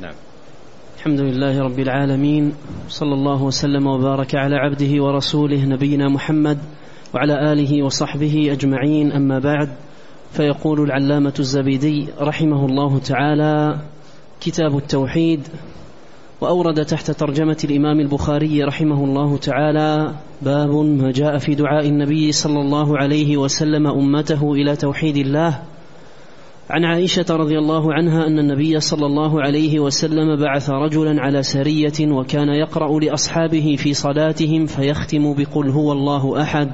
نعم. الحمد لله رب العالمين صلى الله وسلم وبارك على عبده ورسوله نبينا محمد وعلى آله وصحبه أجمعين أما بعد فيقول العلامة الزبيدي رحمه الله تعالى كتاب التوحيد وأورد تحت ترجمة الإمام البخاري رحمه الله تعالى باب ما جاء في دعاء النبي صلى الله عليه وسلم أمته إلى توحيد الله عن عائشة رضي الله عنها أن النبي صلى الله عليه وسلم بعث رجلا على سرية وكان يقرأ لأصحابه في صلاتهم فيختم بقل هو الله أحد.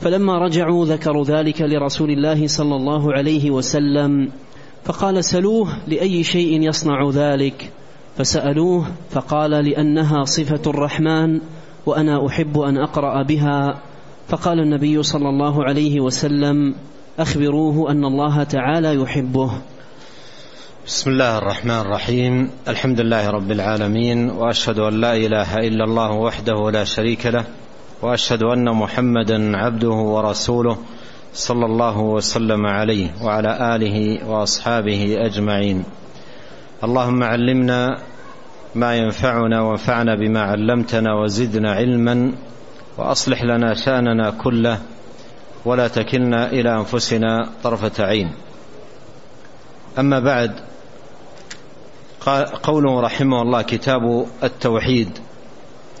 فلما رجعوا ذكروا ذلك لرسول الله صلى الله عليه وسلم فقال سلوه لأي شيء يصنع ذلك؟ فسألوه فقال لأنها صفة الرحمن وأنا أحب أن أقرأ بها. فقال النبي صلى الله عليه وسلم أخبروه أن الله تعالى يحبه. بسم الله الرحمن الرحيم. الحمد لله رب العالمين وأشهد أن لا إله إلا الله وحده لا شريك له وأشهد أن محمدا عبده ورسوله صلى الله وسلم عليه وعلى آله وأصحابه أجمعين. اللهم علمنا ما ينفعنا وانفعنا بما علمتنا وزدنا علما وأصلح لنا شأننا كله ولا تكلنا إلى أنفسنا طرفة عين. أما بعد قوله رحمه الله كتاب التوحيد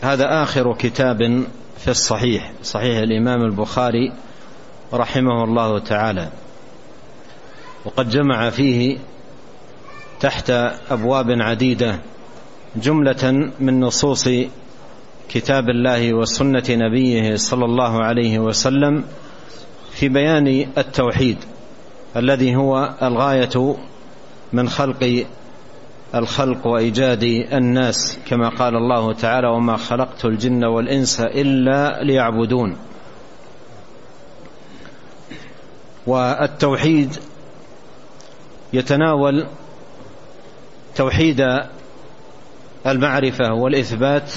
هذا آخر كتاب في الصحيح صحيح الإمام البخاري رحمه الله تعالى. وقد جمع فيه تحت أبواب عديدة جملة من نصوص كتاب الله وسنة نبيه صلى الله عليه وسلم في بيان التوحيد الذي هو الغاية من خلق الخلق وإيجاد الناس كما قال الله تعالى وما خلقت الجن والإنس إلا ليعبدون. والتوحيد يتناول توحيد المعرفة والإثبات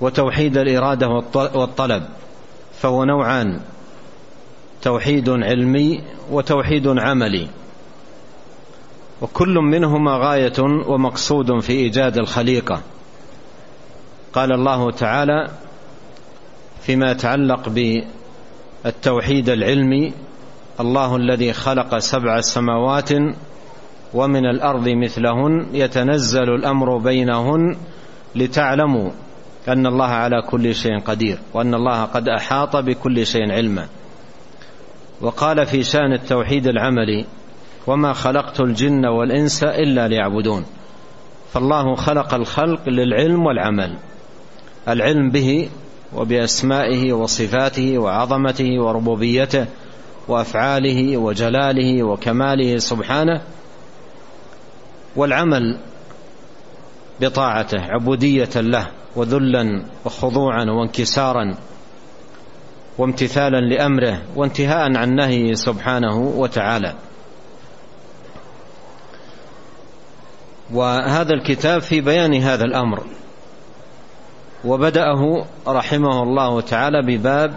وتوحيد الإرادة والطلب فهو نوعان. توحيد علمي وتوحيد عملي. وكل منهما غاية ومقصود في إيجاد الخليقة. قال الله تعالى فيما يتعلق بالتوحيد العلمي الله الذي خلق سبع سماوات ومن الأرض مثلهن يتنزل الأمر بينهن لتعلموا أن الله على كل شيء قدير وأن الله قد أحاط بكل شيء علما. وقال في شأن التوحيد العملي وما خلقت الجن والإنس إلا ليعبدون. فالله خلق الخلق للعلم والعمل. العلم به وبأسمائه وصفاته وعظمته وربوبيته وأفعاله وجلاله وكماله سبحانه. والعمل بطاعته عبودية له وذلا وخضوعا وانكسارا وامتثالا لأمره وانتهاء عن نهيه سبحانه وتعالى. وهذا الكتاب في بيان هذا الأمر. وبدأه رحمه الله تعالى بباب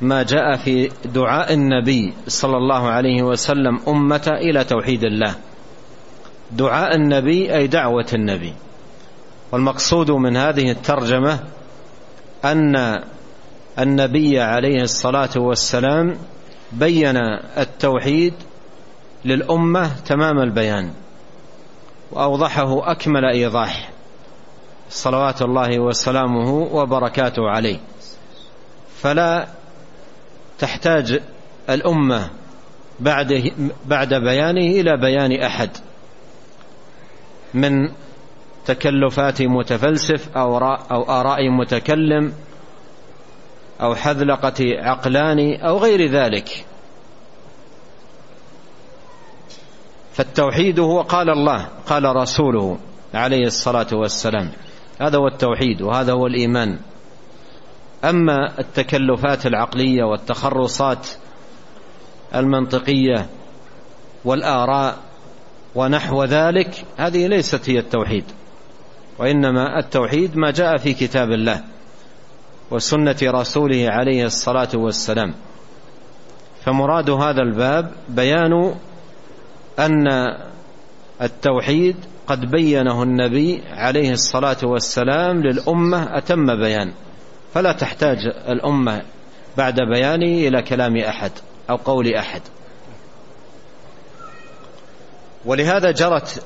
ما جاء في دعاء النبي صلى الله عليه وسلم أمة إلى توحيد الله. دعاء النبي أي دعوة النبي. والمقصود من هذه الترجمة أن النبي عليه الصلاة والسلام بين التوحيد للأمة تمام البيان وأوضحه أكمل إيضاح صلوات الله وسلامه وبركاته عليه. فلا تحتاج الأمة بعد بعد بيانه إلى بيان أحد من تكلفات متفلسف أو أو آراء متكلم أو حذلقة عقلان أو غير ذلك. فالتوحيد هو قال الله قال رسوله عليه الصلاة والسلام. هذا هو التوحيد وهذا هو الإيمان. أما التكلفات العقلية والتخرصات المنطقية والآراء ونحو ذلك هذه ليست هي التوحيد وإنما التوحيد ما جاء في كتاب الله. وسنة رسوله عليه الصلاة والسلام. فمراد هذا الباب بيان أن التوحيد قد بينه النبي عليه الصلاة والسلام للأمة أتم بيان. فلا تحتاج الأمة بعد بيانه إلى كلام أحد أو قول أحد. ولهذا جرت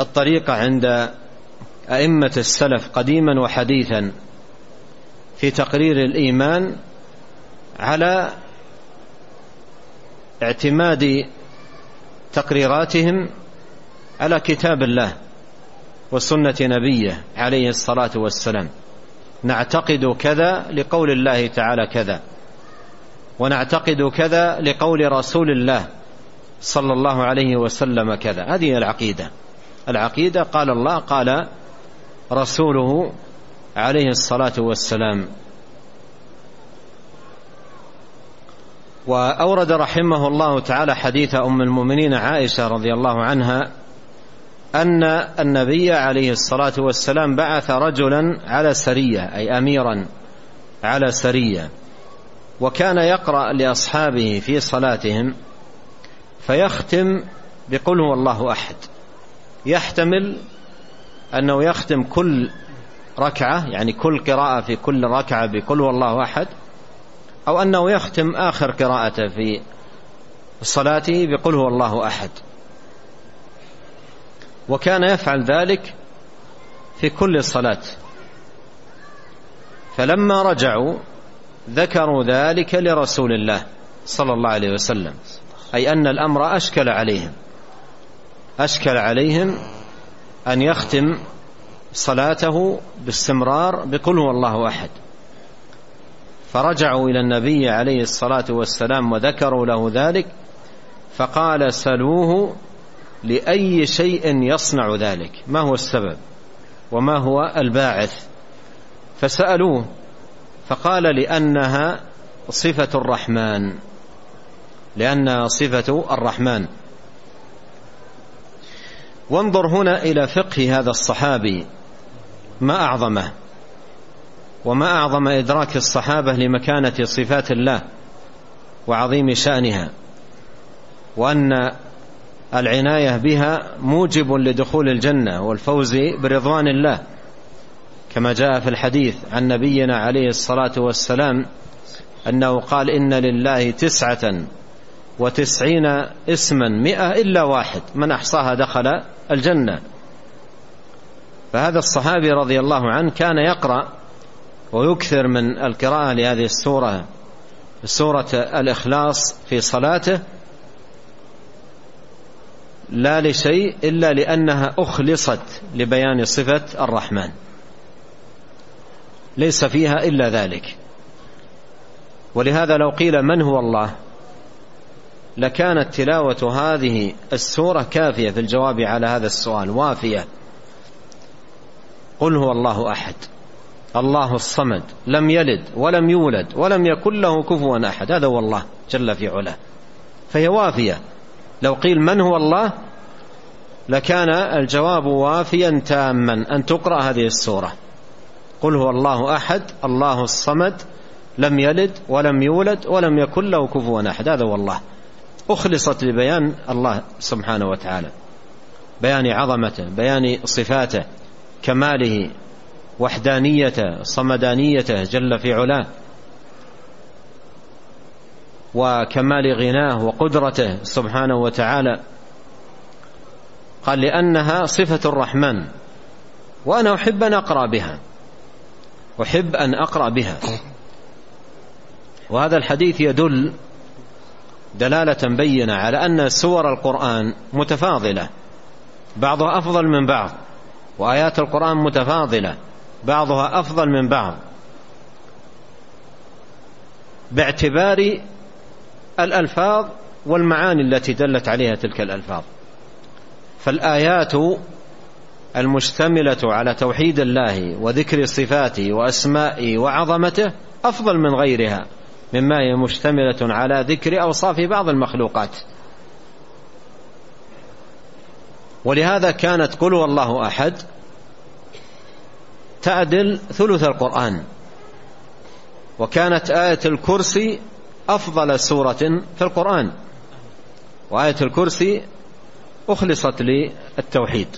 الطريقة عند أئمة السلف قديما وحديثا في تقرير الإيمان على اعتماد تقريراتهم على كتاب الله وسنة نبيه عليه الصلاة والسلام. نعتقد كذا لقول الله تعالى كذا ونعتقد كذا لقول رسول الله صلى الله عليه وسلم كذا. هذه العقيدة. العقيدة قال الله قال رسوله عليه الصلاة والسلام. وأورد رحمه الله تعالى حديث أم المؤمنين عائشة رضي الله عنها أن النبي عليه الصلاة والسلام بعث رجلا على سرية أي أميرا على سرية وكان يقرأ لأصحابه في صلاتهم فيختم بقل هو الله أحد يحتمل أنه يختم كل ركعة يعني كل قراءة في كل ركعة بقل هو الله أحد أو أنه يختم آخر قراءته في صلاته بقل هو الله أحد. وكان يفعل ذلك في كل صلاة فلما رجعوا ذكروا ذلك لرسول الله صلى الله عليه وسلم أي أن الأمر أشكل عليهم أشكل عليهم أن يختم صلاته باستمرار بقل هو الله أحد. فرجعوا إلى النبي عليه الصلاة والسلام وذكروا له ذلك فقال سلوه لأي شيء يصنع ذلك ما هو السبب وما هو الباعث؟ فسألوه فقال لأنها صفة الرحمن لأنها صفة الرحمن. وانظر هنا إلى فقه هذا الصحابي. ما أعظمه؟ وما أعظم إدراك الصحابة لمكانة صفات الله وعظيم شأنها وأن العناية بها موجب لدخول الجنة والفوز برضوان الله. كما جاء في الحديث عن نبينا عليه الصلاة والسلام أنه قال إن لله تسعة وتسعين اسما مئة إلا واحد. من أحصاها دخل الجنة. فهذا الصحابي رضي الله عنه كان يقرأ ويكثر من القراءة لهذه السورة سورة الإخلاص في صلاته. لا لشيء إلا لأنها أخلصت لبيان صفة الرحمن. ليس فيها إلا ذلك. ولهذا لو قيل من هو الله؟ لكانت تلاوة هذه السورة كافية في الجواب على هذا السؤال وافية. قل هو الله أحد الله الصمد لم يلد ولم يولد ولم يكن له كفوا أحد هذا هو الله جل في علاه. فهي وافية. لو قيل من هو الله لكان الجواب وافيا تاما أن تقرأ هذه السورة. قل هو الله أحد الله الصمد لم يلد ولم يولد ولم يكن له كفوا أحد هذا هو الله. أخلصت لبيان الله سبحانه وتعالى. بيان عظمته بيان صفاته كماله وحدانيته صمدانيته جل في علاه وكمال غناه وقدرته سبحانه وتعالى. قال لأنها صفة الرحمن وأنا أحب أن أقرأ بها أحب أن أقرأ بها. وهذا الحديث يدل دلالة بينة على أن سور القرآن متفاضلة. بعضها أفضل من بعض وآيات القرآن متفاضلة بعضها أفضل من بعض. باعتبار الألفاظ والمعاني التي دلت عليها تلك الألفاظ. فالآيات المشتملة على توحيد الله وذكر صفاته وأسمائه وعظمته أفضل من غيرها. مما هي مشتملة على ذكر أوصاف بعض المخلوقات. ولهذا كانت قل الله أحد تعدل ثلث القرآن. وكانت آية الكرسي أفضل سورة في القرآن. وآية الكرسي أخلصت للتوحيد.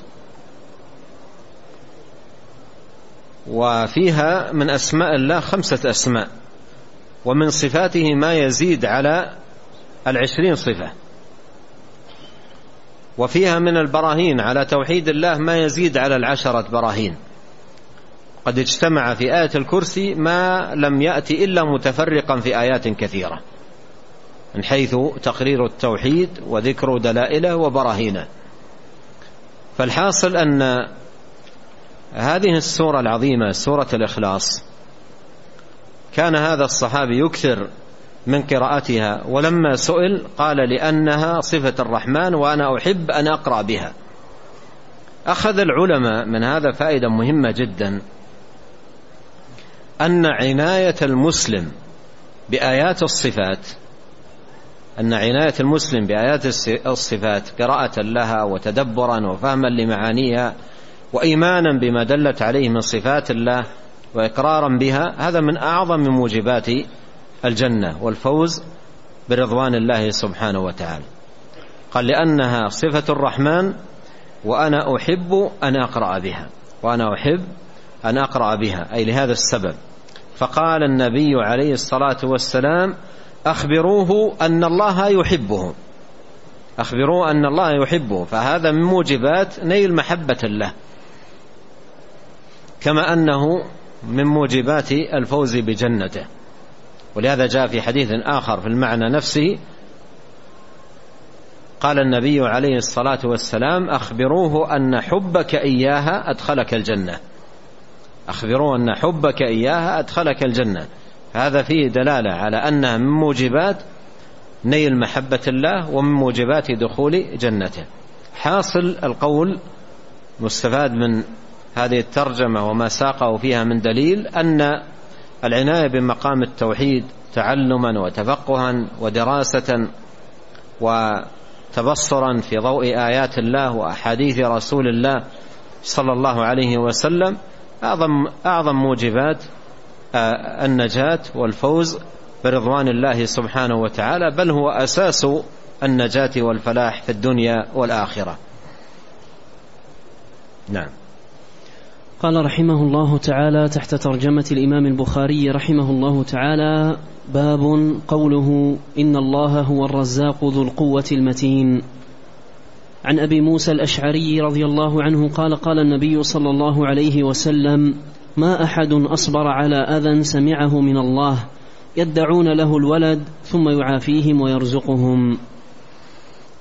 وفيها من أسماء الله خمسة أسماء. ومن صفاته ما يزيد على العشرين صفة. وفيها من البراهين على توحيد الله ما يزيد على العشرة براهين. قد اجتمع في آية الكرسي ما لم يأتي إلا متفرقا في آيات كثيرة من حيث تقرير التوحيد وذكر دلائله وبراهينه. فالحاصل أن هذه السورة العظيمة سورة الإخلاص كان هذا الصحابي يكثر من قراءتها ولما سئل قال لأنها صفة الرحمن وأنا أحب أن أقرأ بها. أخذ العلماء من هذا فائدة مهمة جدا. أن عناية المسلم بآيات الصفات أن عناية المسلم بآيات الصفات قراءة لها وتدبرا وفهما لمعانيها وإيمانا بما دلت عليه من صفات الله وإقرارا بها هذا من أعظم موجبات الجنة والفوز برضوان الله سبحانه وتعالى. قال لأنها صفة الرحمن وأنا أحب أن أقرأ بها وأنا أحب أن أقرأ بها أي لهذا السبب. فقال النبي عليه الصلاة والسلام أخبروه أن الله يحبه. أخبروه أن الله يحبه فهذا من موجبات نيل محبة الله كما أنه من موجبات الفوز بجنته. ولهذا جاء في حديث آخر في المعنى نفسه قال النبي عليه الصلاة والسلام أخبروه أن حبك إياها أدخلك الجنة. أخبروه أن حبك إياها أدخلك الجنة. هذا فيه دلالة على أنها من موجبات نيل محبة الله ومن موجبات دخول جنته. حاصل القول مستفاد من هذه الترجمة وما ساقه فيها من دليل أن العناية بمقام التوحيد تعلما وتفقها ودراسة وتبصرا في ضوء آيات الله وأحاديث رسول الله صلى الله عليه وسلم أعظم أعظم موجبات آه، النجاة والفوز برضوان الله سبحانه وتعالى بل هو أساس النجاة والفلاح في الدنيا والآخرة. نعم. قال رحمه الله تعالى تحت ترجمة الإمام البخاري رحمه الله تعالى باب قوله إن الله هو الرزاق ذو القوة المتين. عن أبي موسى الأشعري رضي الله عنه قال قال النبي صلى الله عليه وسلم ما أحد أصبر على أذى سمعه من الله يدعون له الولد ثم يعافيهم ويرزقهم.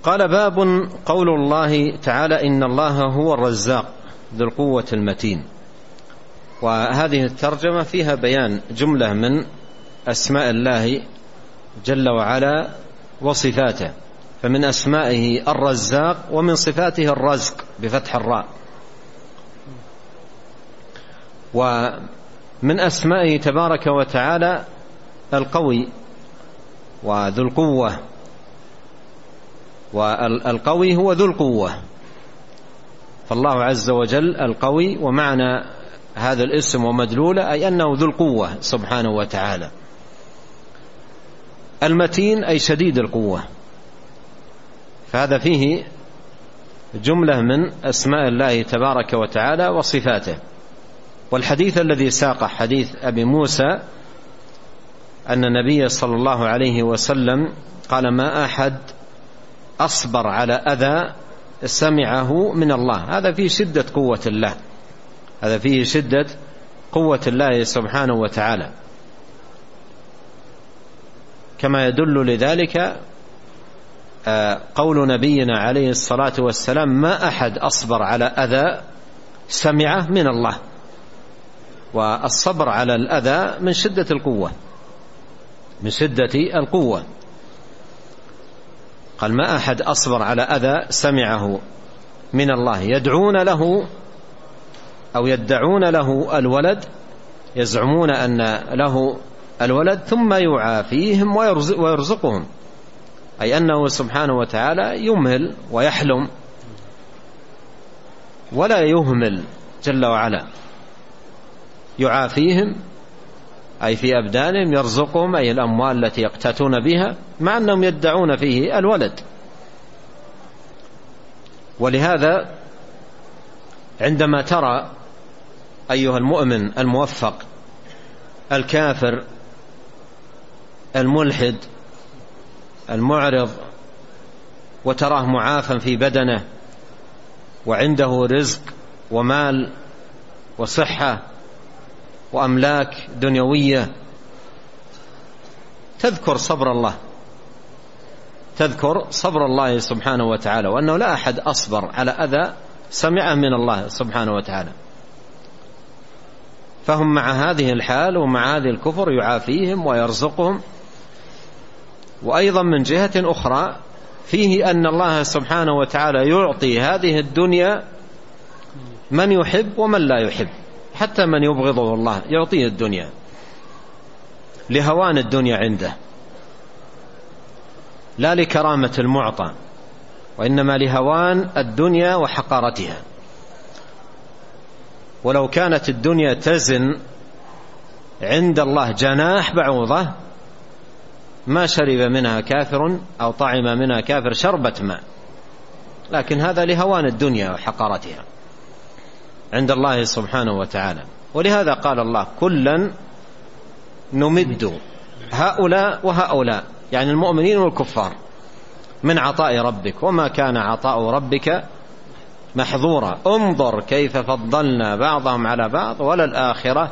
قال باب قول الله تعالى إن الله هو الرزاق. ذو القوة المتين. وهذه الترجمة فيها بيان جملة من أسماء الله جل وعلا وصفاته. فمن أسمائه الرزاق ومن صفاته الرزق بفتح الراء. ومن أسمائه تبارك وتعالى القوي وذو القوة. والقوي هو ذو القوة. فالله عز وجل القوي ومعنى هذا الاسم ومدلوله أي أنه ذو القوة سبحانه وتعالى. المتين أي شديد القوة. فهذا فيه جملة من أسماء الله تبارك وتعالى وصفاته. والحديث الذي ساق حديث أبي موسى أن النبي صلى الله عليه وسلم قال ما أحد أصبر على أذى سمعه من الله. هذا فيه شدة قوة الله. هذا فيه شدة قوة الله سبحانه وتعالى. كما يدل لذلك آه، قول نبينا عليه الصلاة والسلام ما أحد أصبر على أذى سمعه من الله. والصبر على الأذى من شدة القوة. من شدة القوة. قال ما أحد أصبر على أذى سمعه من الله. يدعون له أو يدعون له الولد يزعمون أن له الولد ثم يعافيهم ويرزقهم. أي أنه سبحانه وتعالى يمهل ويحلم ولا يهمل جل وعلا. يعافيهم أي في أبدانهم يرزقهم أي الأموال التي يقتاتون بها مع أنهم يدعون فيه الولد. ولهذا عندما ترى أيها المؤمن الموفق الكافر الملحد المعرض وتراه معافى في بدنه وعنده رزق ومال وصحة وأملاك دنيوية. تذكر صبر الله. تذكر صبر الله سبحانه وتعالى وأنه لا أحد أصبر على أذى سمعه من الله سبحانه وتعالى. فهم مع هذه الحال ومع هذه الكفر يعافيهم ويرزقهم. وأيضا من جهة أخرى فيه أن الله سبحانه وتعالى يعطي هذه الدنيا من يحب ومن لا يحب. حتى من يبغضه الله يعطيه الدنيا. لهوان الدنيا عنده. لا لكرامة المعطى وإنما لهوان الدنيا وحقارتها. ولو كانت الدنيا تزن عند الله جناح بعوضة ما شرب منها كافر أو طعم منها كافر شربة ماء. لكن هذا لهوان الدنيا وحقارتها. عند الله سبحانه وتعالى. ولهذا قال الله كلا نمد هؤلاء وهؤلاء يعني المؤمنين والكفار من عطاء ربك وما كان عطاء ربك محظورا. انظر كيف فضلنا بعضهم على بعض وللآخرة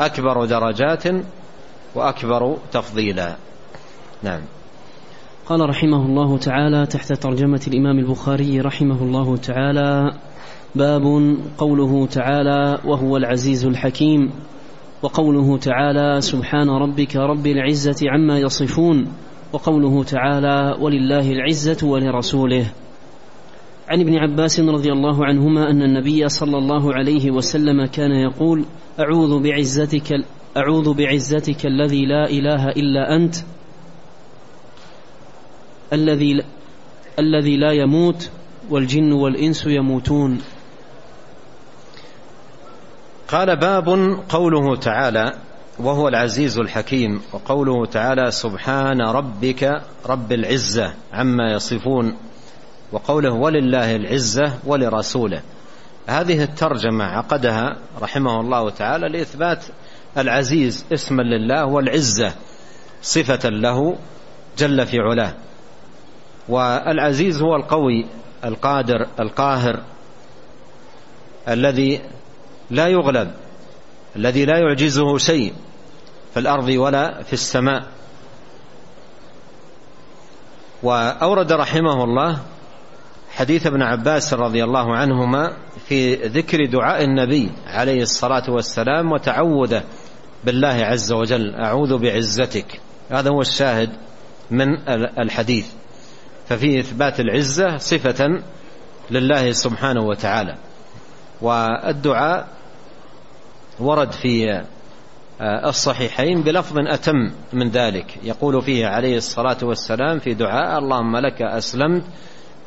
أكبر درجات وأكبر تفضيلا. نعم. قال رحمه الله تعالى تحت ترجمة الإمام البخاري رحمه الله تعالى باب قوله تعالى وهو العزيز الحكيم وقوله تعالى سبحان ربك رب العزة عما يصفون وقوله تعالى ولله العزة ولرسوله. عن ابن عباس رضي الله عنهما أن النبي صلى الله عليه وسلم كان يقول أعوذ بعزتك أعوذ بعزتك الذي لا إله إلا أنت الذي الذي لا يموت والجن والإنس يموتون. قال باب قوله تعالى وهو العزيز الحكيم وقوله تعالى سبحان ربك رب العزة عما يصفون وقوله ولله العزة ولرسوله. هذه الترجمة عقدها رحمه الله تعالى لإثبات العزيز اسما لله والعزة صفة له جل في علاه. والعزيز هو القوي القادر القاهر الذي لا يغلب الذي لا يعجزه شيء في الأرض ولا في السماء. وأورد رحمه الله حديث ابن عباس رضي الله عنهما في ذكر دعاء النبي عليه الصلاة والسلام وتعوذه بالله عز وجل أعوذ بعزتك. هذا هو الشاهد من الحديث. ففيه إثبات العزة صفة لله سبحانه وتعالى. والدعاء ورد في الصحيحين بلفظ أتم من ذلك. يقول فيه عليه الصلاة والسلام في دعاء اللهم لك أسلمت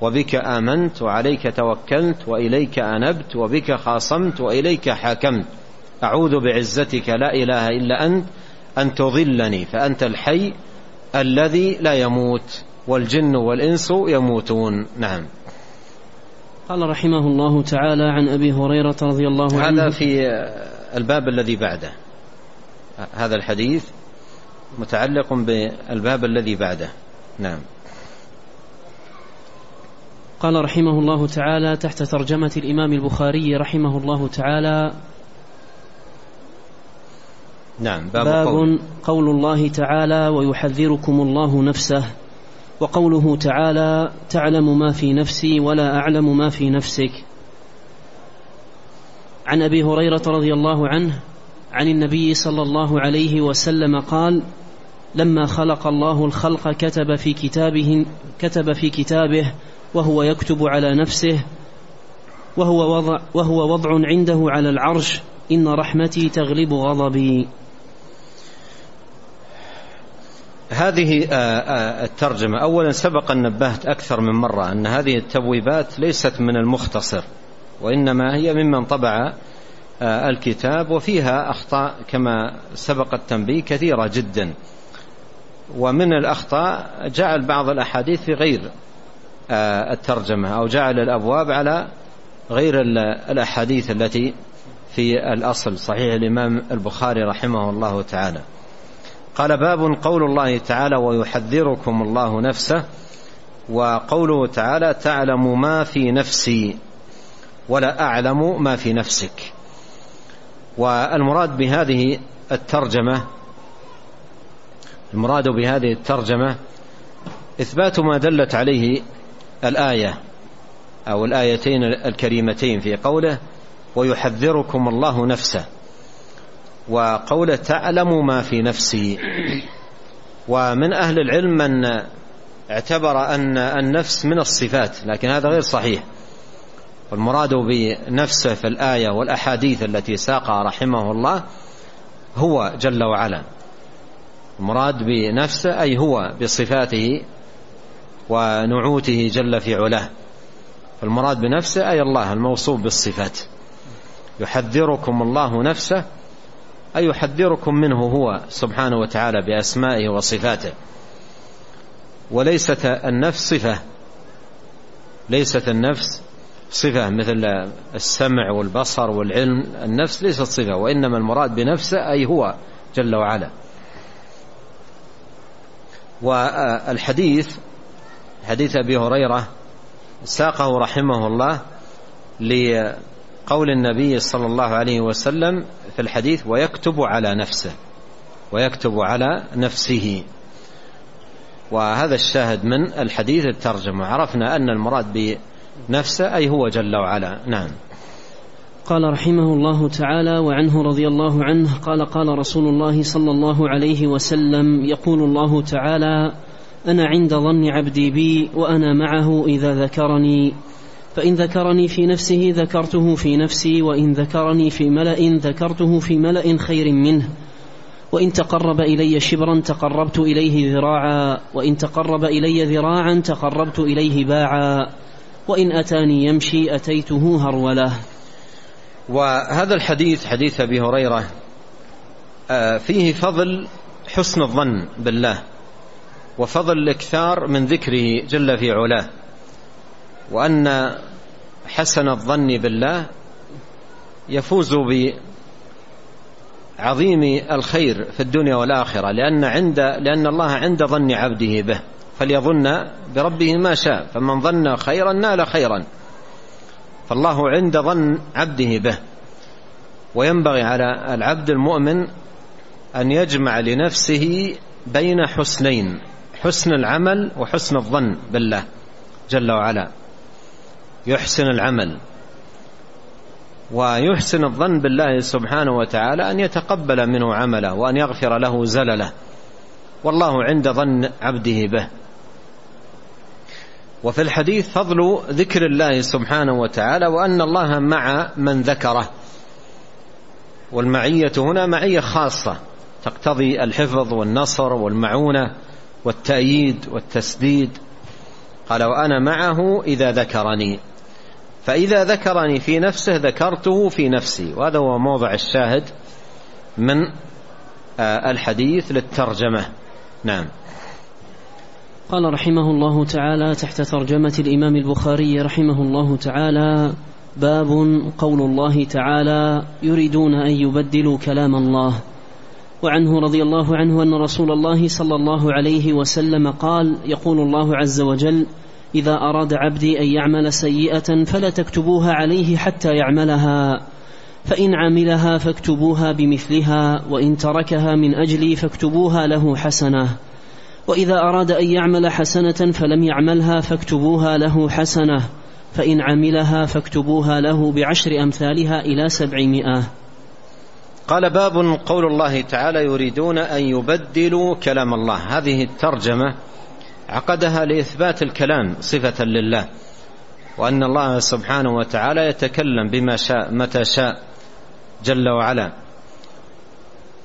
وبك آمنت وعليك توكلت وإليك أنبت وبك خاصمت وإليك حاكمت. أعوذ بعزتك لا إله إلا أنت أن تضلني فأنت الحي الذي لا يموت والجن والإنس يموتون. نعم. قال رحمه الله تعالى عن أبي هريرة رضي الله عنه. هذا في الباب الذي بعده. هذا الحديث متعلق بالباب الذي بعده. نعم. قال رحمه الله تعالى تحت ترجمة الإمام البخاري رحمه الله تعالى نعم باب, باب قول. قول الله تعالى ويحذركم الله نفسه وقوله تعالى تعلم ما في نفسي ولا أعلم ما في نفسك عن أبي هريرة رضي الله عنه عن النبي صلى الله عليه وسلم قال لما خلق الله الخلق كتب في كتابه كتب في كتابه وهو يكتب على نفسه وهو وضع وهو وضع عنده على العرش إن رحمتي تغلب غضبي. هذه الترجمة. أولا سبق أن نبهت أكثر من مرة أن هذه التبويبات ليست من المختصر. وإنما هي ممن طبع الكتاب وفيها أخطاء كما سبق التنبيه كثيرة جدا. ومن الأخطاء جعل بعض الأحاديث في غير الترجمة أو جعل الأبواب على غير الأحاديث التي في الأصل. صحيح الإمام البخاري رحمه الله تعالى. قال باب قول الله تعالى ويحذركم الله نفسه وقوله تعالى تعلم ما في نفسي ولا أعلم ما في نفسك. والمراد بهذه الترجمة المراد بهذه الترجمة إثبات ما دلت عليه الآية أو الآيتين الكريمتين في قوله ويحذركم الله نفسه وقوله تعلم ما في نفسي ومن أهل العلم من اعتبر أن النفس من الصفات لكن هذا غير صحيح. والمراد بنفسه في الآية والأحاديث التي ساقها رحمه الله هو جل وعلا. المراد بنفسه أي هو بصفاته ونعوته جل في علاه. فالمراد بنفسه أي الله الموصوف بالصفات. يحذركم الله نفسه أي يحذركم منه هو سبحانه وتعالى بأسمائه وصفاته. وليست النفس صفة. ليست النفس صفة مثل السمع والبصر والعلم النفس ليست صفة وإنما المراد بنفسه أي هو جل وعلا. والحديث حديث أبي هريرة ساقه رحمه الله لقول النبي صلى الله عليه وسلم في الحديث ويكتب على نفسه ويكتب على نفسه. وهذا الشاهد من الحديث الترجمة. عرفنا أن المراد بنفسه أي هو جل وعلا. نعم. قال رحمه الله تعالى وعنه رضي الله عنه قال قال رسول الله صلى الله عليه وسلم يقول الله تعالى أنا عند ظن عبدي بي وأنا معه إذا ذكرني فإن ذكرني في نفسه ذكرته في نفسي وإن ذكرني في ملأ ذكرته في ملأ خير منه وإن تقرب إلي شبرا تقربت إليه ذراعا وإن تقرب إلي ذراعا تقربت إليه باعا. وإن أتاني يمشي أتيته هرولة. وهذا الحديث حديث أبي هريرة آه، فيه فضل حسن الظن بالله وفضل الإكثار من ذكره جل في علاه وأن حسن الظن بالله يفوز بعظيم الخير في الدنيا والآخرة لأن عند لأن الله عند ظن عبده به. فليظن بربه ما شاء فمن ظن خيرا نال خيرا. فالله عند ظن عبده به. وينبغي على العبد المؤمن أن يجمع لنفسه بين حسنين حسن العمل وحسن الظن بالله جل وعلا. يحسن العمل ويحسن الظن بالله سبحانه وتعالى أن يتقبل منه عمله وأن يغفر له زلله. والله عند ظن عبده به. وفي الحديث فضل ذكر الله سبحانه وتعالى وأن الله مع من ذكره. والمعية هنا معية خاصة تقتضي الحفظ والنصر والمعونة والتأييد والتسديد. قال وأنا معه إذا ذكرني. فإذا ذكرني في نفسه ذكرته في نفسي. وهذا هو موضع الشاهد من آه، الحديث للترجمة. نعم. قال رحمه الله تعالى تحت ترجمة الإمام البخاري رحمه الله تعالى باب قول الله تعالى يريدون أن يبدلوا كلام الله. وعنه رضي الله عنه أن رسول الله صلى الله عليه وسلم قال يقول الله عز وجل إذا أراد عبدي أن يعمل سيئة فلا تكتبوها عليه حتى يعملها فإن عملها فاكتبوها بمثلها وإن تركها من أجلي فاكتبوها له حسنة. وإذا أراد أن يعمل حسنة فلم يعملها فاكتبوها له حسنة فإن عملها فاكتبوها له بعشر أمثالها إلى سبعمائة. قال باب قول الله تعالى يريدون أن يبدلوا كلام الله. هذه الترجمة عقدها لإثبات الكلام صفة لله وأن الله سبحانه وتعالى يتكلم بما شاء متى شاء جل وعلا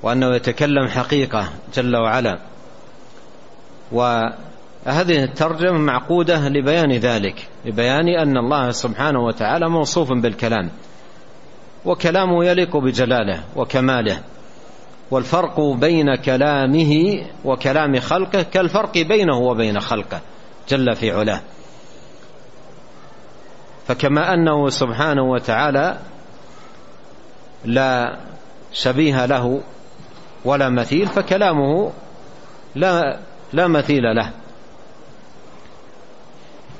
وأنه يتكلم حقيقة جل وعلا. وهذه الترجمة معقودة لبيان ذلك لبيان أن الله سبحانه وتعالى موصوف بالكلام وكلامه يليق بجلاله وكماله والفرق بين كلامه وكلام خلقه كالفرق بينه وبين خلقه جل في علاه. فكما أنه سبحانه وتعالى لا شبيه له ولا مثيل فكلامه لا لا مثيل له.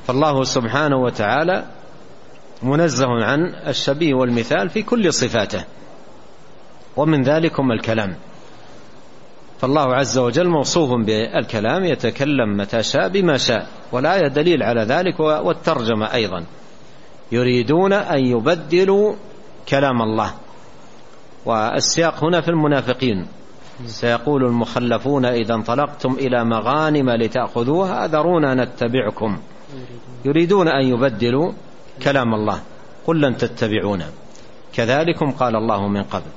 فالله سبحانه وتعالى منزه عن الشبيه والمثال في كل صفاته ومن ذلكم الكلام. فالله عز وجل موصوف بالكلام يتكلم متى شاء بما شاء والآية دليل على ذلك والترجمة أيضا. يريدون أن يبدلوا كلام الله. والسياق هنا في المنافقين. سيقول المخلفون إذا انطلقتم إلى مغانم لتأخذوها أذرونا نتبعكم. يريدون أن يبدلوا كلام الله. قل لن تتبعونا. كذلكم قال الله من قبل.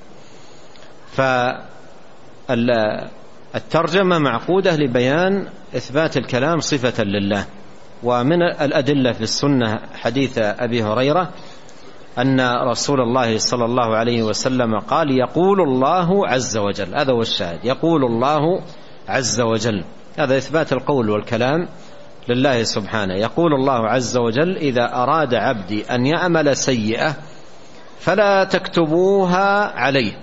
فالترجمة معقودة لبيان إثبات الكلام صفة لله. ومن الأدلة في السنة حديث أبي هريرة أن رسول الله صلى الله عليه وسلم قال يقول الله عز وجل هذا هو الشاهد يقول الله عز وجل. هذا إثبات القول والكلام لله سبحانه. يقول الله عز وجل إذا أراد عبدي أن يعمل سيئة فلا تكتبوها عليه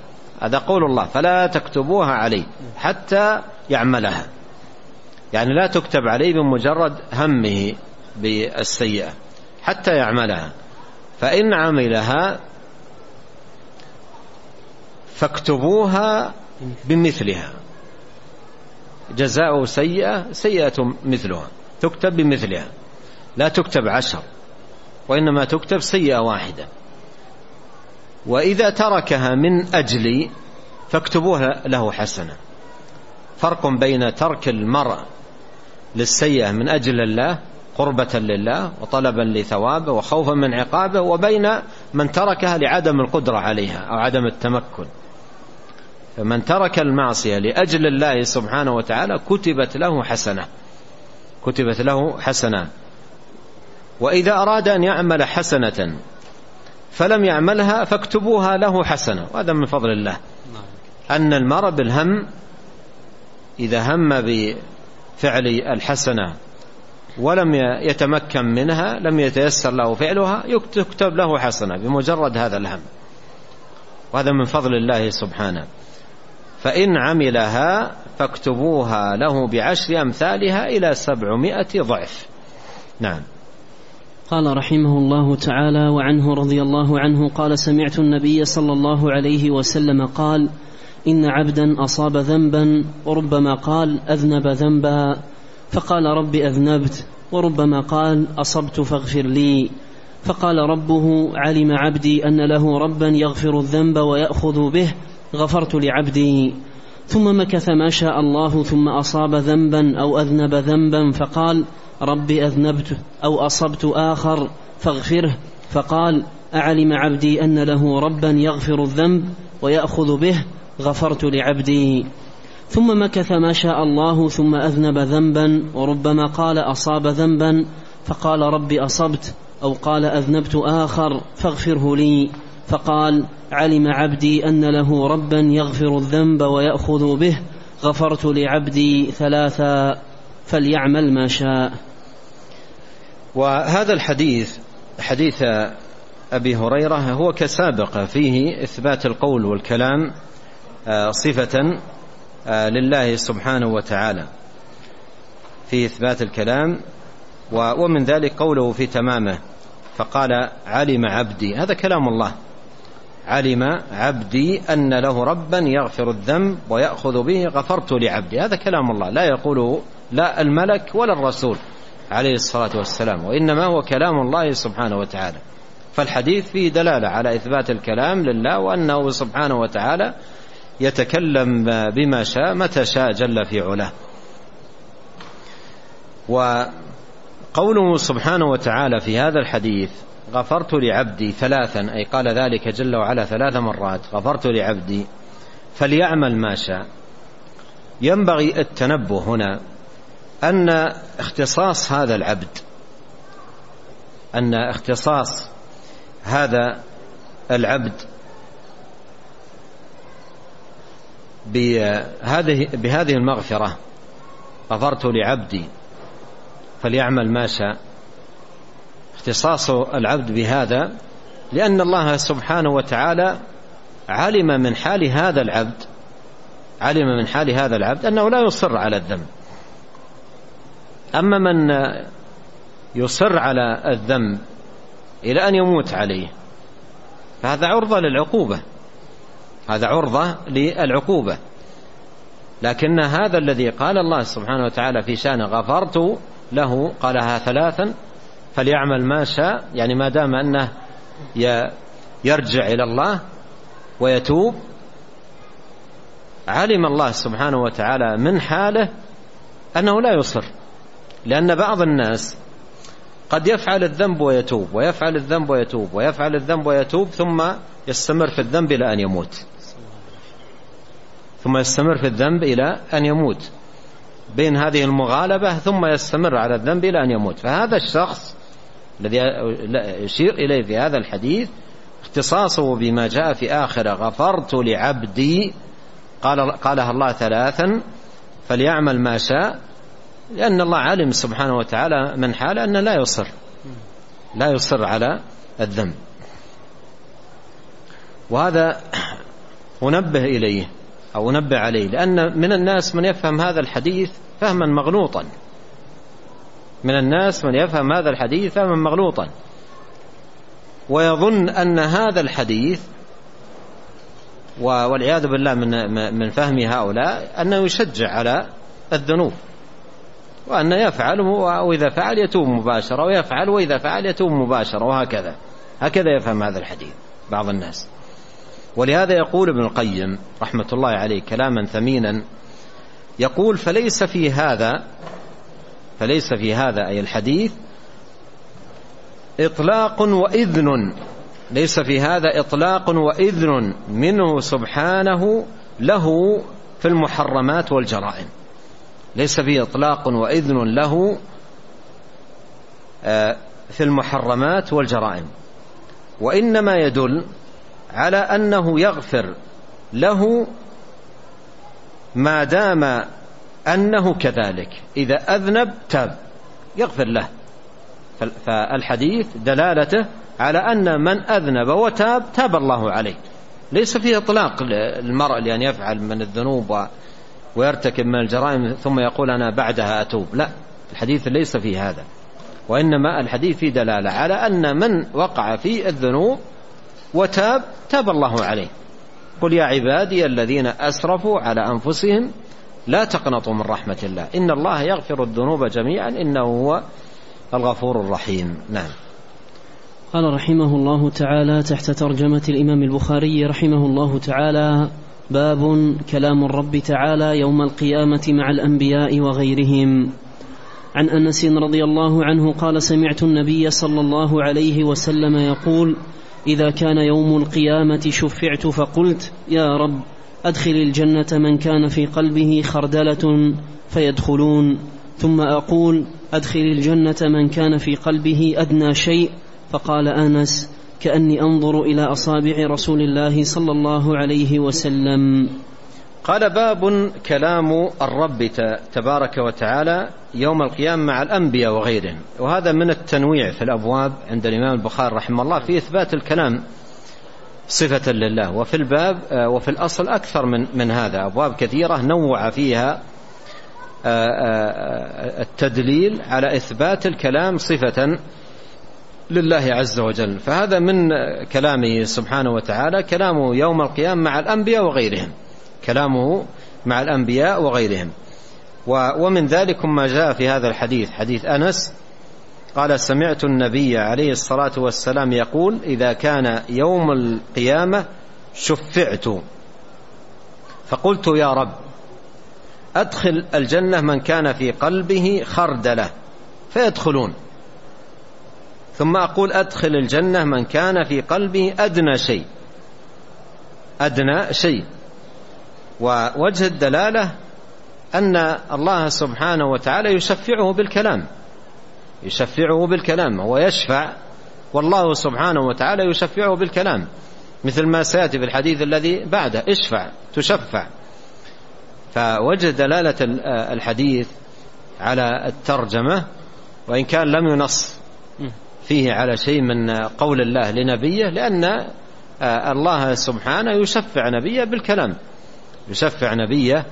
هذا قول الله فلا تكتبوها عليه حتى يعملها. يعني لا تكتب عليه بمجرد همه بالسيئة حتى يعملها. فإن عملها فاكتبوها بمثلها. جزاء سيئة سيئة مثلها. تكتب بمثلها. لا تكتب عشر وإنما تكتب سيئة واحدة. وإذا تركها من أجلي فاكتبوها له حسنة. فرق بين ترك المرء للسيئة من أجل الله قربة لله وطلبا لثوابه وخوفا من عقابه وبين من تركها لعدم القدرة عليها أو عدم التمكن. فمن ترك المعصية لأجل الله سبحانه وتعالى كتبت له حسنة. كتبت له حسنة. وإذا أراد أن يعمل حسنة فلم يعملها فاكتبوها له حسنة. وهذا من فضل الله. أن المرء بالهم إذا هم بفعل الحسنة ولم يتمكن منها لم يتيسر له فعلها يكتب له حسنة بمجرد هذا الهم. وهذا من فضل الله سبحانه. فإن عملها فاكتبوها له بعشر أمثالها إلى سبعمائة ضعف. نعم. قال رحمه الله تعالى وعنه رضي الله عنه قال سمعت النبي صلى الله عليه وسلم قال إن عبدا أصاب ذنبا وربما قال أذنب ذنبا. فقال رب أذنبت وربما قال أصبت فاغفر لي. فقال ربه علم عبدي أن له ربا يغفر الذنب ويأخذ به غفرت لعبدي. ثم مكث ما شاء الله ثم أصاب ذنبا أو أذنب ذنبا فقال رب أذنبت أو أصبت آخر فاغفره. فقال أعلم عبدي أن له ربا يغفر الذنب ويأخذ به غفرت لعبدي. ثم مكث ما شاء الله ثم أذنب ذنبا وربما قال أصاب ذنبا فقال رب أصبت أو قال أذنبت آخر فاغفره لي فقال علم عبدي أن له ربا يغفر الذنب ويأخذ به غفرت لعبدي ثلاثا فليعمل ما شاء وهذا الحديث حديث أبي هريرة هو كسابق فيه إثبات القول والكلام آه، صفة لله سبحانه وتعالى في إثبات الكلام ومن ذلك قوله في تمامه فقال علم عبدي هذا كلام الله. علم عبدي أن له ربا يغفر الذنب ويأخذ به غفرت لعبدي هذا كلام الله. لا يقوله لا الملك ولا الرسول عليه الصلاة والسلام وإنما هو كلام الله سبحانه وتعالى. فالحديث فيه دلالة على إثبات الكلام لله وأنه سبحانه وتعالى يتكلم بما شاء متى شاء جل في علاه. وقوله سبحانه وتعالى في هذا الحديث غفرت لعبدي ثلاثا أي قال ذلك جل وعلا ثلاث مرات غفرت لعبدي فليعمل ما شاء. ينبغي التنبه هنا أن اختصاص هذا العبد أن اختصاص هذا العبد بهذه بهذه المغفرة غفرت لعبدي فليعمل ما شاء. اختصاص العبد بهذا لأن الله سبحانه وتعالى علم من حال هذا العبد علم من حال هذا العبد أنه لا يصر على الذنب. أما من يصر على الذنب إلى أن يموت عليه فهذا عرضة للعقوبة. هذا عرضة للعقوبة. لكن هذا الذي قال الله سبحانه وتعالى في شأنه غفرت له قالها ثلاثا فليعمل ما شاء يعني ما دام أنه يرجع إلى الله ويتوب علم الله سبحانه وتعالى من حاله أنه لا يصر. لأن بعض الناس قد يفعل الذنب ويتوب ويفعل الذنب ويتوب ويفعل الذنب ويتوب ثم يستمر في الذنب إلى أن يموت. ثم يستمر في الذنب إلى أن يموت. بين هذه المغالبة ثم يستمر على الذنب إلى أن يموت. فهذا الشخص الذي يشير إليه في هذا الحديث اختصاصه بما جاء في آخر غفرت لعبدي قال قالها الله ثلاثا فليعمل ما شاء لأن الله علم سبحانه وتعالى من حال أنه لا يصر. لا يصر على الذنب. وهذا أنبه إليه. أو أنبه عليه لأن من الناس من يفهم هذا الحديث فهما مغلوطا. من الناس من يفهم هذا الحديث فهما مغلوطا. ويظن أن هذا الحديث والعياذ بالله من من فهم هؤلاء أنه يشجع على الذنوب. وأن يفعل وإذا فعل يتوب مباشرة ويفعل وإذا فعل يتوب مباشرة وهكذا. هكذا يفهم هذا الحديث بعض الناس. ولهذا يقول ابن القيم رحمة الله عليه كلاما ثمينا يقول فليس في هذا فليس في هذا أي الحديث إطلاق وإذن ليس في هذا إطلاق وإذن منه سبحانه له في المحرمات والجرائم. ليس فيه إطلاق وإذن له آه، في المحرمات والجرائم. وإنما يدل على أنه يغفر له ما دام أنه كذلك. إذا أذنب تاب. يغفر له. فالحديث دلالته على أن من أذنب وتاب تاب الله عليه. ليس فيه إطلاق المرء لأن يفعل من الذنوب ويرتكب من الجرائم ثم يقول أنا بعدها أتوب. لا الحديث ليس في هذا. وإنما الحديث في دلالة على أن من وقع في الذنوب وتاب تاب الله عليه. قل يا عبادي الذين أسرفوا على أنفسهم لا تقنطوا من رحمة الله. إن الله يغفر الذنوب جميعا إنه هو الغفور الرحيم. نعم. قال رحمه الله تعالى تحت ترجمة الإمام البخاري رحمه الله تعالى باب كلام الرب تعالى يوم القيامة مع الأنبياء وغيرهم. عن أنس رضي الله عنه قال سمعت النبي صلى الله عليه وسلم يقول إذا كان يوم القيامة شفعت فقلت يا رب أدخل الجنة من كان في قلبه خردلة فيدخلون. ثم أقول أدخل الجنة من كان في قلبه أدنى شيء. فقال أنس كأني أنظر إلى أصابع رسول الله صلى الله عليه وسلم. قال باب كلام الرب تبارك وتعالى يوم القيامة مع الأنبياء وغيرهم. وهذا من التنويع في الأبواب عند الإمام البخاري رحمه الله في إثبات الكلام صفة لله. وفي الباب آه، وفي الأصل أكثر من من هذا. أبواب كثيرة نوع فيها آه، آه، التدليل على إثبات الكلام صفة لله عز وجل. فهذا من كلامه سبحانه وتعالى كلامه يوم القيامة مع الأنبياء وغيرهم. كلامه مع الأنبياء وغيرهم. ومن ذلك ما جاء في هذا الحديث حديث أنس قال سمعت النبي عليه الصلاة والسلام يقول إذا كان يوم القيامة شفعت. فقلت يا رب أدخل الجنة من كان في قلبه خردلة فيدخلون. ثم أقول أدخل الجنة من كان في قلبه أدنى شيء أدنى شيء. ووجه الدلالة أن الله سبحانه وتعالى يشفعه بالكلام يشفعه بالكلام هو يشفع والله سبحانه وتعالى يشفعه بالكلام. مثل ما سيأتي في الحديث الذي بعده اشفع تشفع. فوجه دلالة الحديث على الترجمة وإن كان لم ينص فيه على شيء من قول الله لنبيه لأن الله سبحانه يشفع نبيه بالكلام. يشفع نبيه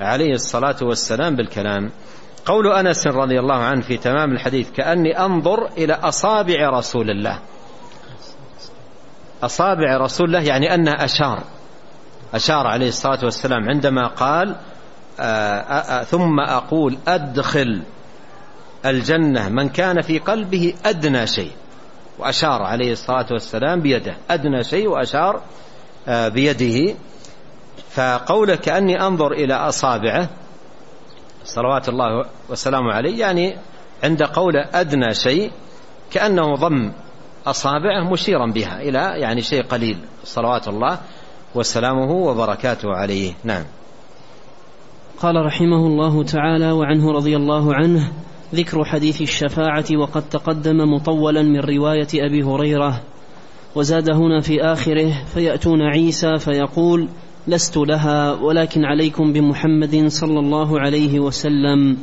عليه الصلاة والسلام بالكلام. قول أنس رضي الله عنه في تمام الحديث كأني أنظر إلى أصابع رسول الله. أصابع رسول الله يعني أنه أشار. أشار عليه الصلاة والسلام عندما قال آآ آآ ثم أقول أدخل الجنة من كان في قلبه أدنى شيء. وأشار عليه الصلاة والسلام بيده. أدنى شيء وأشار بيده. فقوله كأني أنظر إلى أصابعه صلوات الله وسلامه عليه يعني عند قوله أدنى شيء كأنه ضم أصابعه مشيرا بها إلى يعني شيء قليل صلوات الله وسلامه وبركاته عليه. نعم. قال رحمه الله تعالى وعنه رضي الله عنه ذكر حديث الشفاعة وقد تقدم مطولا من رواية أبي هريرة وزاد هنا في آخره فيأتون عيسى فيقول لست لها ولكن عليكم بمحمد صلى الله عليه وسلم.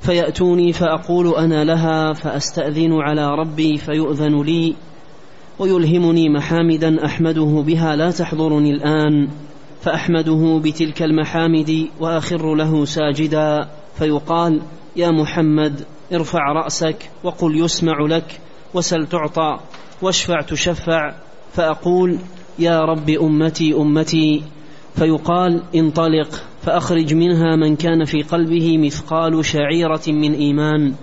فيأتوني فأقول أنا لها فأستأذن على ربي فيؤذن لي ويلهمني محامدا أحمده بها لا تحضرني الآن فأحمده بتلك المحامد وأخر له ساجدا فيقال يا محمد ارفع رأسك وقل يسمع لك وسل تعطى واشفع تشفع فأقول يا رب أمتي أمتي. فيقال انطلق فأخرج منها من كان في قلبه مثقال شعيرة من إيمان.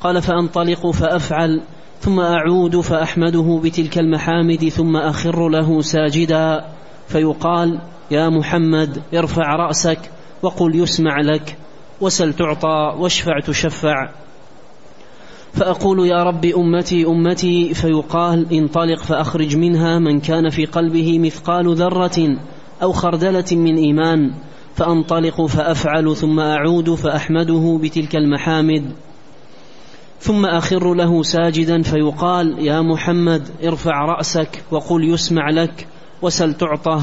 قال فأنطلق فأفعل ثم أعود فأحمده بتلك المحامد ثم أخر له ساجدا. فيقال يا محمد ارفع رأسك وقل يسمع لك وسل تعطى واشفع تشفع. فأقول يا رب أمتي أمتي. فيقال انطلق فأخرج منها من كان في قلبه مثقال ذرة أو خردلة من إيمان فأنطلق فأفعل ثم أعود فأحمده بتلك المحامد. ثم أخر له ساجدا فيقال يا محمد ارفع رأسك وقل يسمع لك وسل تعطى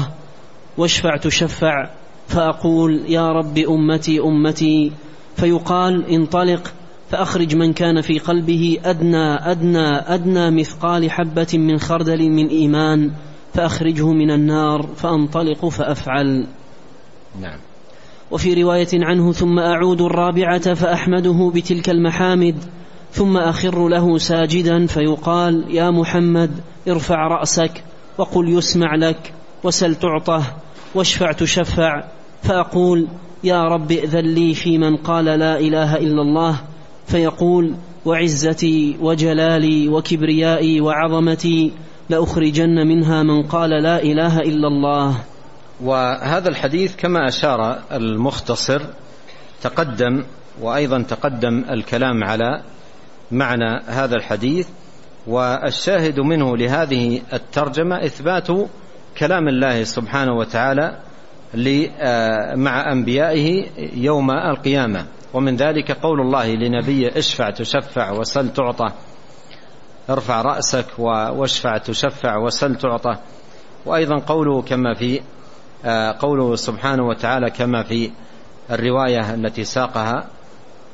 واشفع تشفع فأقول يا رب أمتي أمتي. فيقال انطلق فأخرج من كان في قلبه أدنى أدنى أدنى مثقال حبة من خردل من إيمان. فأخرجه من النار فأنطلق فأفعل. نعم. وفي رواية عنه ثم أعود الرابعة فأحمده بتلك المحامد ثم أخر له ساجدا فيقال يا محمد ارفع رأسك وقل يسمع لك وسل تعطه واشفع تشفع فأقول يا رب ائذن لي في من قال لا إله إلا الله. فيقول وعزتي وجلالي وكبريائي وعظمتي لأخرجن منها من قال لا إله إلا الله. وهذا الحديث كما أشار المختصر تقدم وأيضا تقدم الكلام على معنى هذا الحديث والشاهد منه لهذه الترجمة إثبات كلام الله سبحانه وتعالى مع أنبيائه يوم القيامة. ومن ذلك قول الله لنبي اشفع تشفع وسل تعطى. ارفع رأسك واشفع تشفع وسل تعطى. وأيضا قوله كما في قوله سبحانه وتعالى كما في الرواية التي ساقها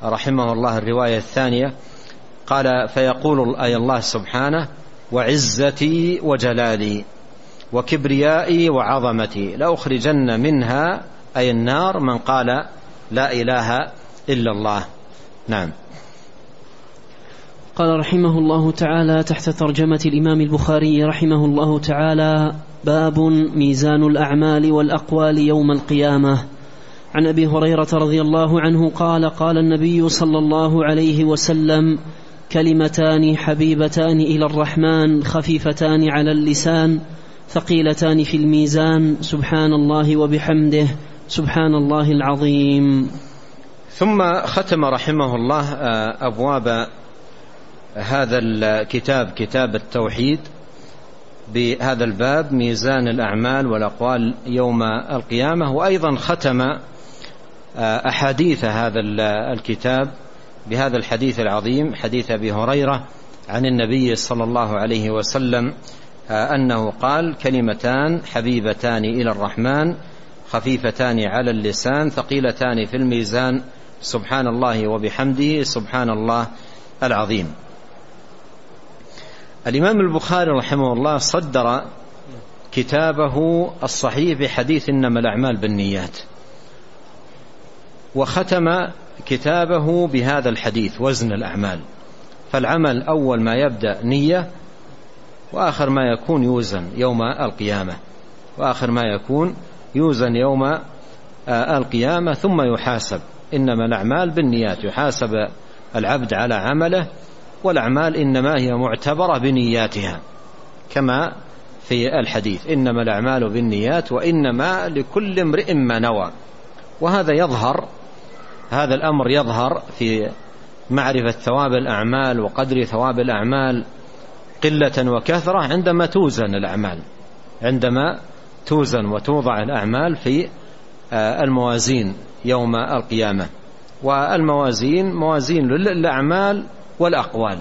رحمه الله الرواية الثانية قال فيقول أي الله سبحانه وعزتي وجلالي وكبريائي وعظمتي لأخرجن منها أي النار من قال لا إله إلا الله نعم. قال رحمه الله تعالى تحت ترجمة الإمام البخاري رحمه الله تعالى باب ميزان الأعمال والأقوال يوم القيامة. عن أبي هريرة رضي الله عنه قال قال النبي صلى الله عليه وسلم كلمتان حبيبتان إلى الرحمن خفيفتان على اللسان ثقيلتان في الميزان سبحان الله وبحمده سبحان الله العظيم. ثم ختم رحمه الله أبواب هذا الكتاب كتاب التوحيد بهذا الباب ميزان الأعمال والأقوال يوم القيامة وأيضا ختم أحاديث هذا الكتاب بهذا الحديث العظيم حديث أبي هريرة عن النبي صلى الله عليه وسلم أنه قال كلمتان حبيبتان إلى الرحمن خفيفتان على اللسان ثقيلتان في الميزان سبحان الله وبحمده سبحان الله العظيم. الإمام البخاري رحمه الله صدر كتابه الصحيح بحديث إنما الأعمال بالنيات وختم كتابه بهذا الحديث وزن الأعمال. فالعمل أول ما يبدأ نية وآخر ما يكون يوزن يوم القيامة. وآخر ما يكون يوزن يوم آه، القيامة ثم يحاسب. إنما الأعمال بالنيات يحاسب العبد على عمله والأعمال إنما هي معتبرة بنياتها كما في الحديث إنما الأعمال بالنيات وإنما لكل امرئ ما نوى. وهذا يظهر هذا الأمر يظهر في معرفة ثواب الأعمال وقدر ثواب الأعمال قلة وكثرة عندما توزن الأعمال عندما توزن وتوضع الأعمال في آه، الموازين يوم القيامة. والموازين موازين للأعمال والأقوال.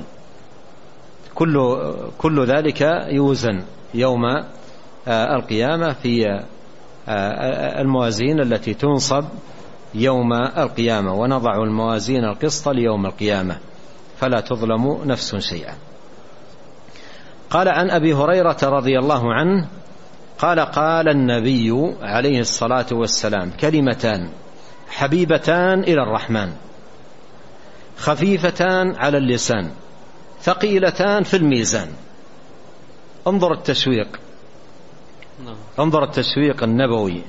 كل كل ذلك يوزن يوم آه، القيامة في آه، الموازين التي تنصب يوم القيامة. ونضع الموازين القسط ليوم القيامة. فلا تظلم نفس شيئا. قال عن أبي هريرة رضي الله عنه قال قال النبي عليه الصلاة والسلام كلمتان حبيبتان إلى الرحمن. خفيفتان على اللسان ثقيلتان في الميزان. انظر التشويق. نعم. انظر التشويق النبوي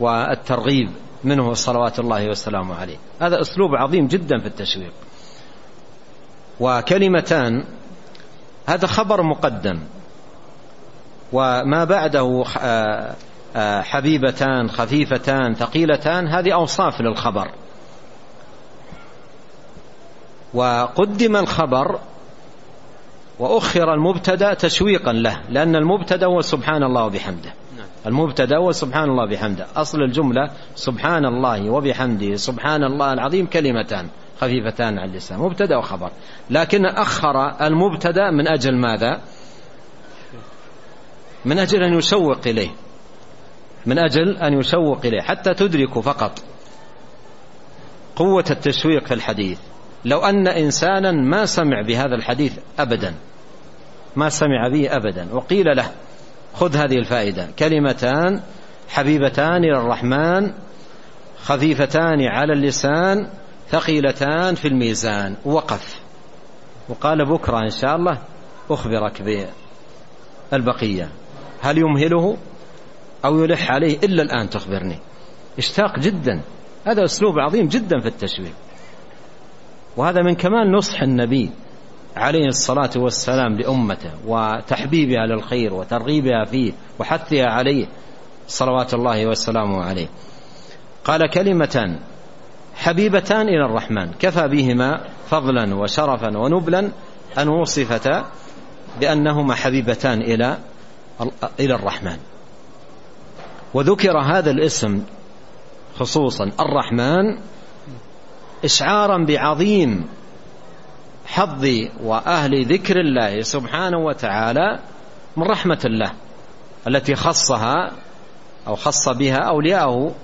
والترغيب منه صلوات الله وسلامه عليه. هذا أسلوب عظيم جدا في التشويق. وكلمتان هذا خبر مقدم. وما بعده آه، آه، حبيبتان خفيفتان ثقيلتان هذه أوصاف للخبر. وقدم الخبر وأخر المبتدأ تشويقا له لأن المبتدأ هو سبحان الله وبحمده. المبتدأ هو سبحان الله بحمده أصل الجملة سبحان الله وبحمده سبحان الله العظيم كلمتان خفيفتان على اللسان مبتدأ وخبر. لكن أخر المبتدأ من أجل ماذا؟ من أجل أن يشوق إليه. من أجل أن يشوق إليه حتى تدرك فقط. قوة التشويق في الحديث. لو أن إنسانا ما سمع بهذا الحديث أبدا ما سمع به أبدا وقيل له خذ هذه الفائدة كلمتان حبيبتان إلى الرحمن خفيفتان على اللسان ثقيلتان في الميزان وقف. وقال بكرة إن شاء الله أخبرك بالبقية. هل يمهله أو يلح عليه إلا الآن تخبرني؟ اشتاق جدا. هذا أسلوب عظيم جدا في التشويق وهذا من كمال نصح النبي عليه الصلاة والسلام لأمته وتحبيبها للخير وترغيبها فيه وحثها عليه صلوات الله وسلامه عليه. قال كلمتان حبيبتان إلى الرحمن. كفى بهما فضلا وشرفا ونبلا أن وصفتا بأنهما حبيبتان إلى إلى الرحمن. وذكر هذا الاسم خصوصا الرحمن إشعارا بعظيم حظ وأهل ذكر الله سبحانه وتعالى من رحمة الله التي خصها أو خص بها أولياءه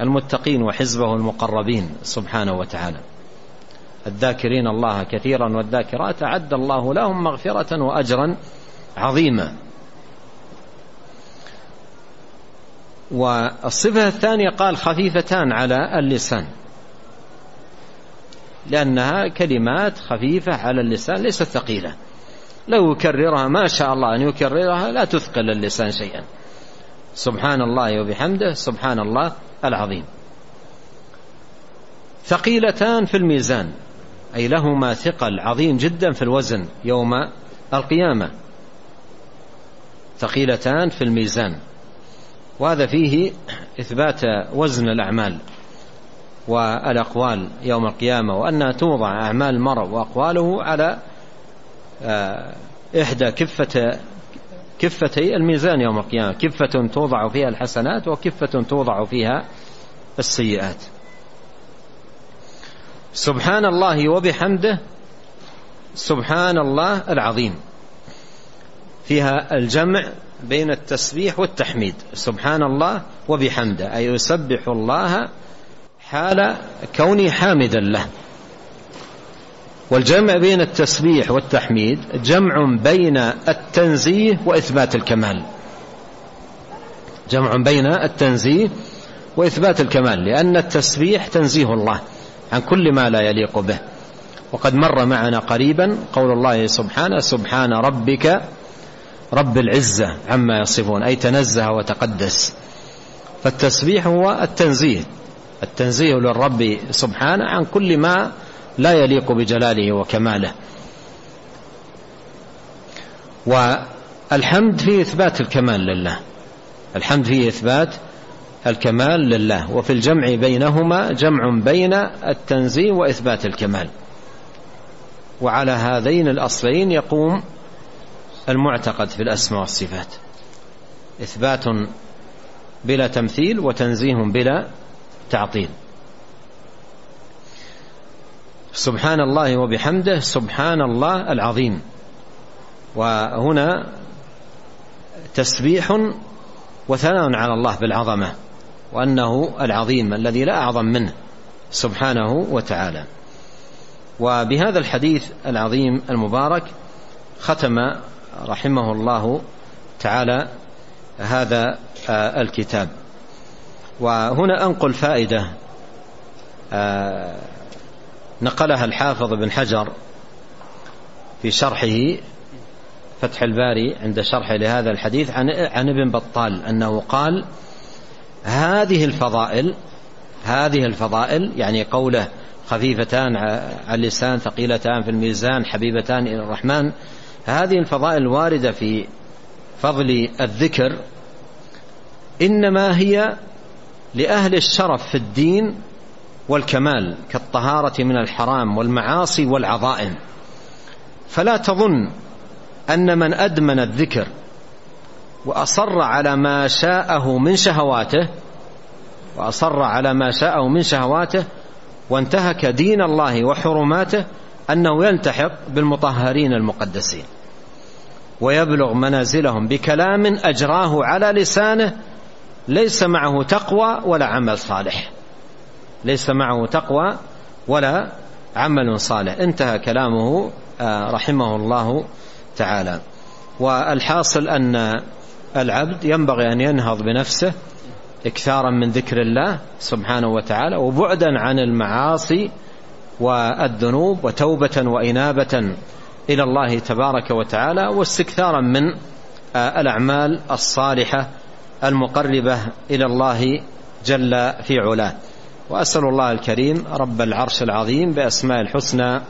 المتقين وحزبه المقربين سبحانه وتعالى. الذاكرين الله كثيرا والذاكرات أعد الله لهم مغفرة وأجرا عظيما. والصفة الثانية قال خفيفتان على اللسان. لأنها كلمات خفيفة على اللسان ليست ثقيلة. لو يكررها ما شاء الله أن يكررها لا تثقل اللسان شيئا. سبحان الله وبحمده سبحان الله العظيم. ثقيلتان في الميزان أي لهما ثقل عظيم جدا في الوزن يوم القيامة. ثقيلتان في الميزان وهذا فيه إثبات وزن الأعمال. والأقوال يوم القيامة وأنها توضع أعمال المرء وأقواله على آه، إحدى كفة كفتي الميزان يوم القيامة. كفة توضع فيها الحسنات وكفة توضع فيها السيئات. سبحان الله وبحمده سبحان الله العظيم. فيها الجمع بين التسبيح والتحميد. سبحان الله وبحمده أي يسبح الله حال كوني حامدا له. والجمع بين التسبيح والتحميد جمع بين التنزيه وإثبات الكمال. جمع بين التنزيه وإثبات الكمال لأن التسبيح تنزيه الله عن كل ما لا يليق به. وقد مر معنا قريبا قول الله سبحانه سبحان ربك رب العزة عما يصفون أي تنزه وتقدس. فالتسبيح هو التنزيه. التنزيه للرب سبحانه عن كل ما لا يليق بجلاله وكماله. والحمد فيه إثبات الكمال لله. الحمد فيه إثبات الكمال لله. وفي الجمع بينهما جمع بين التنزيه وإثبات الكمال. وعلى هذين الأصلين يقوم المعتقد في الأسماء والصفات. إثبات بلا تمثيل وتنزيه بلا تعطيل سبحان الله وبحمده سبحان الله العظيم. وهنا تسبيح وثناء على الله بالعظمة وأنه العظيم الذي لا أعظم منه سبحانه وتعالى. وبهذا الحديث العظيم المبارك ختم رحمه الله تعالى هذا الكتاب. وهنا أنقل فائدة. نقلها الحافظ بن حجر في شرحه فتح الباري عند شرحه لهذا الحديث عن عن ابن بطال أنه قال هذه الفضائل هذه الفضائل يعني قوله خفيفتان على اللسان ثقيلتان في الميزان حبيبتان إلى الرحمن هذه الفضائل الوارده في فضل الذكر إنما هي لأهل الشرف في الدين والكمال كالطهارة من الحرام والمعاصي والعظائم. فلا تظن أن من أدمن الذكر وأصر على ما شاءه من شهواته وأصر على ما شاءه من شهواته وانتهك دين الله وحرماته أنه يلتحق بالمطهرين المقدسين ويبلغ منازلهم بكلام أجراه على لسانه ليس معه تقوى ولا عمل صالح. ليس معه تقوى ولا عمل صالح. انتهى كلامه آه، رحمه الله تعالى. والحاصل أن العبد ينبغي أن ينهض بنفسه إكثارا من ذكر الله سبحانه وتعالى وبعدا عن المعاصي والذنوب وتوبة وإنابة إلى الله تبارك وتعالى واستكثارا من آه، الأعمال الصالحة المقربة إلى الله جل في علاه. وأسأل الله الكريم رب العرش العظيم بأسماء الحسنى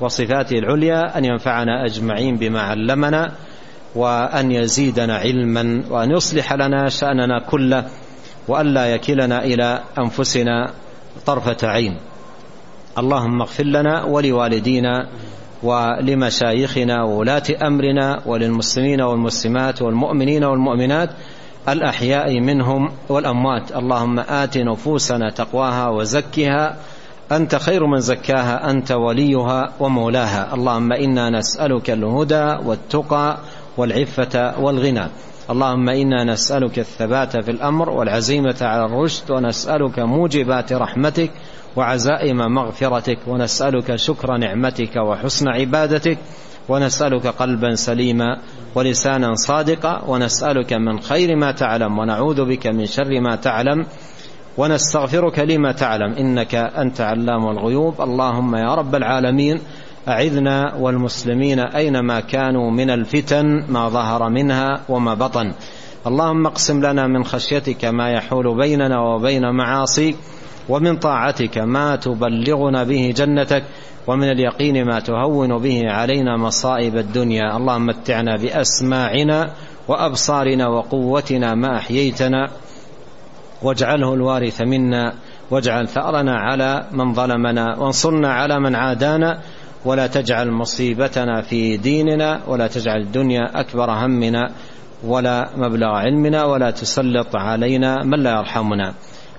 وصفاته العليا أن ينفعنا أجمعين بما علمنا وأن يزيدنا علما وأن يصلح لنا شأننا كله وأن لا يكلنا إلى أنفسنا طرفة عين. اللهم اغفر لنا ولوالدينا ولمشايخنا وولاة أمرنا وللمسلمين والمسلمات والمؤمنين والمؤمنات الأحياء منهم والأموات. اللهم آت نفوسنا تقواها وزكها. أنت خير من زكاها أنت وليها ومولاها. اللهم إنا نسألك الهدى والتقى والعفة والغنى. اللهم إنا نسألك الثبات في الأمر والعزيمة على الرشد. ونسألك موجبات رحمتك وعزائم مغفرتك. ونسألك شكر نعمتك وحسن عبادتك. ونسألك قلبا سليما ولسانا صادقا ونسألك من خير ما تعلم ونعوذ بك من شر ما تعلم ونستغفرك لما تعلم إنك أنت علام الغيوب. اللهم يا رب العالمين أعذنا والمسلمين أينما كانوا من الفتن ما ظهر منها وما بطن. اللهم اقسم لنا من خشيتك ما يحول بيننا وبين معاصيك. ومن طاعتك ما تبلغنا به جنتك ومن اليقين ما تهون به علينا مصائب الدنيا. اللهم متعنا بأسماعنا وأبصارنا وقوتنا ما أحييتنا واجعله الوارث منا واجعل ثأرنا على من ظلمنا وانصرنا على من عادانا ولا تجعل مصيبتنا في ديننا ولا تجعل الدنيا أكبر همنا ولا مبلغ علمنا ولا تسلط علينا من لا يرحمنا.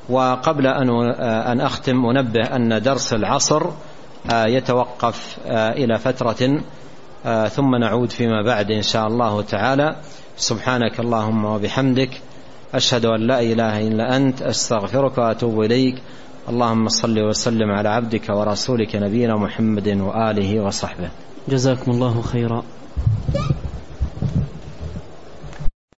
وقبل ان أن أختم أنبه أن درس العصر آه، يتوقف آه، إلى فترة آه، ثم نعود فيما بعد إن شاء الله تعالى. سبحانك اللهم وبحمدك أشهد أن لا إله إلا أنت أستغفرك وأتوب إليك. اللهم صل وسلم على عبدك ورسولك نبينا محمد وآله وصحبه. جزاكم الله خيرا.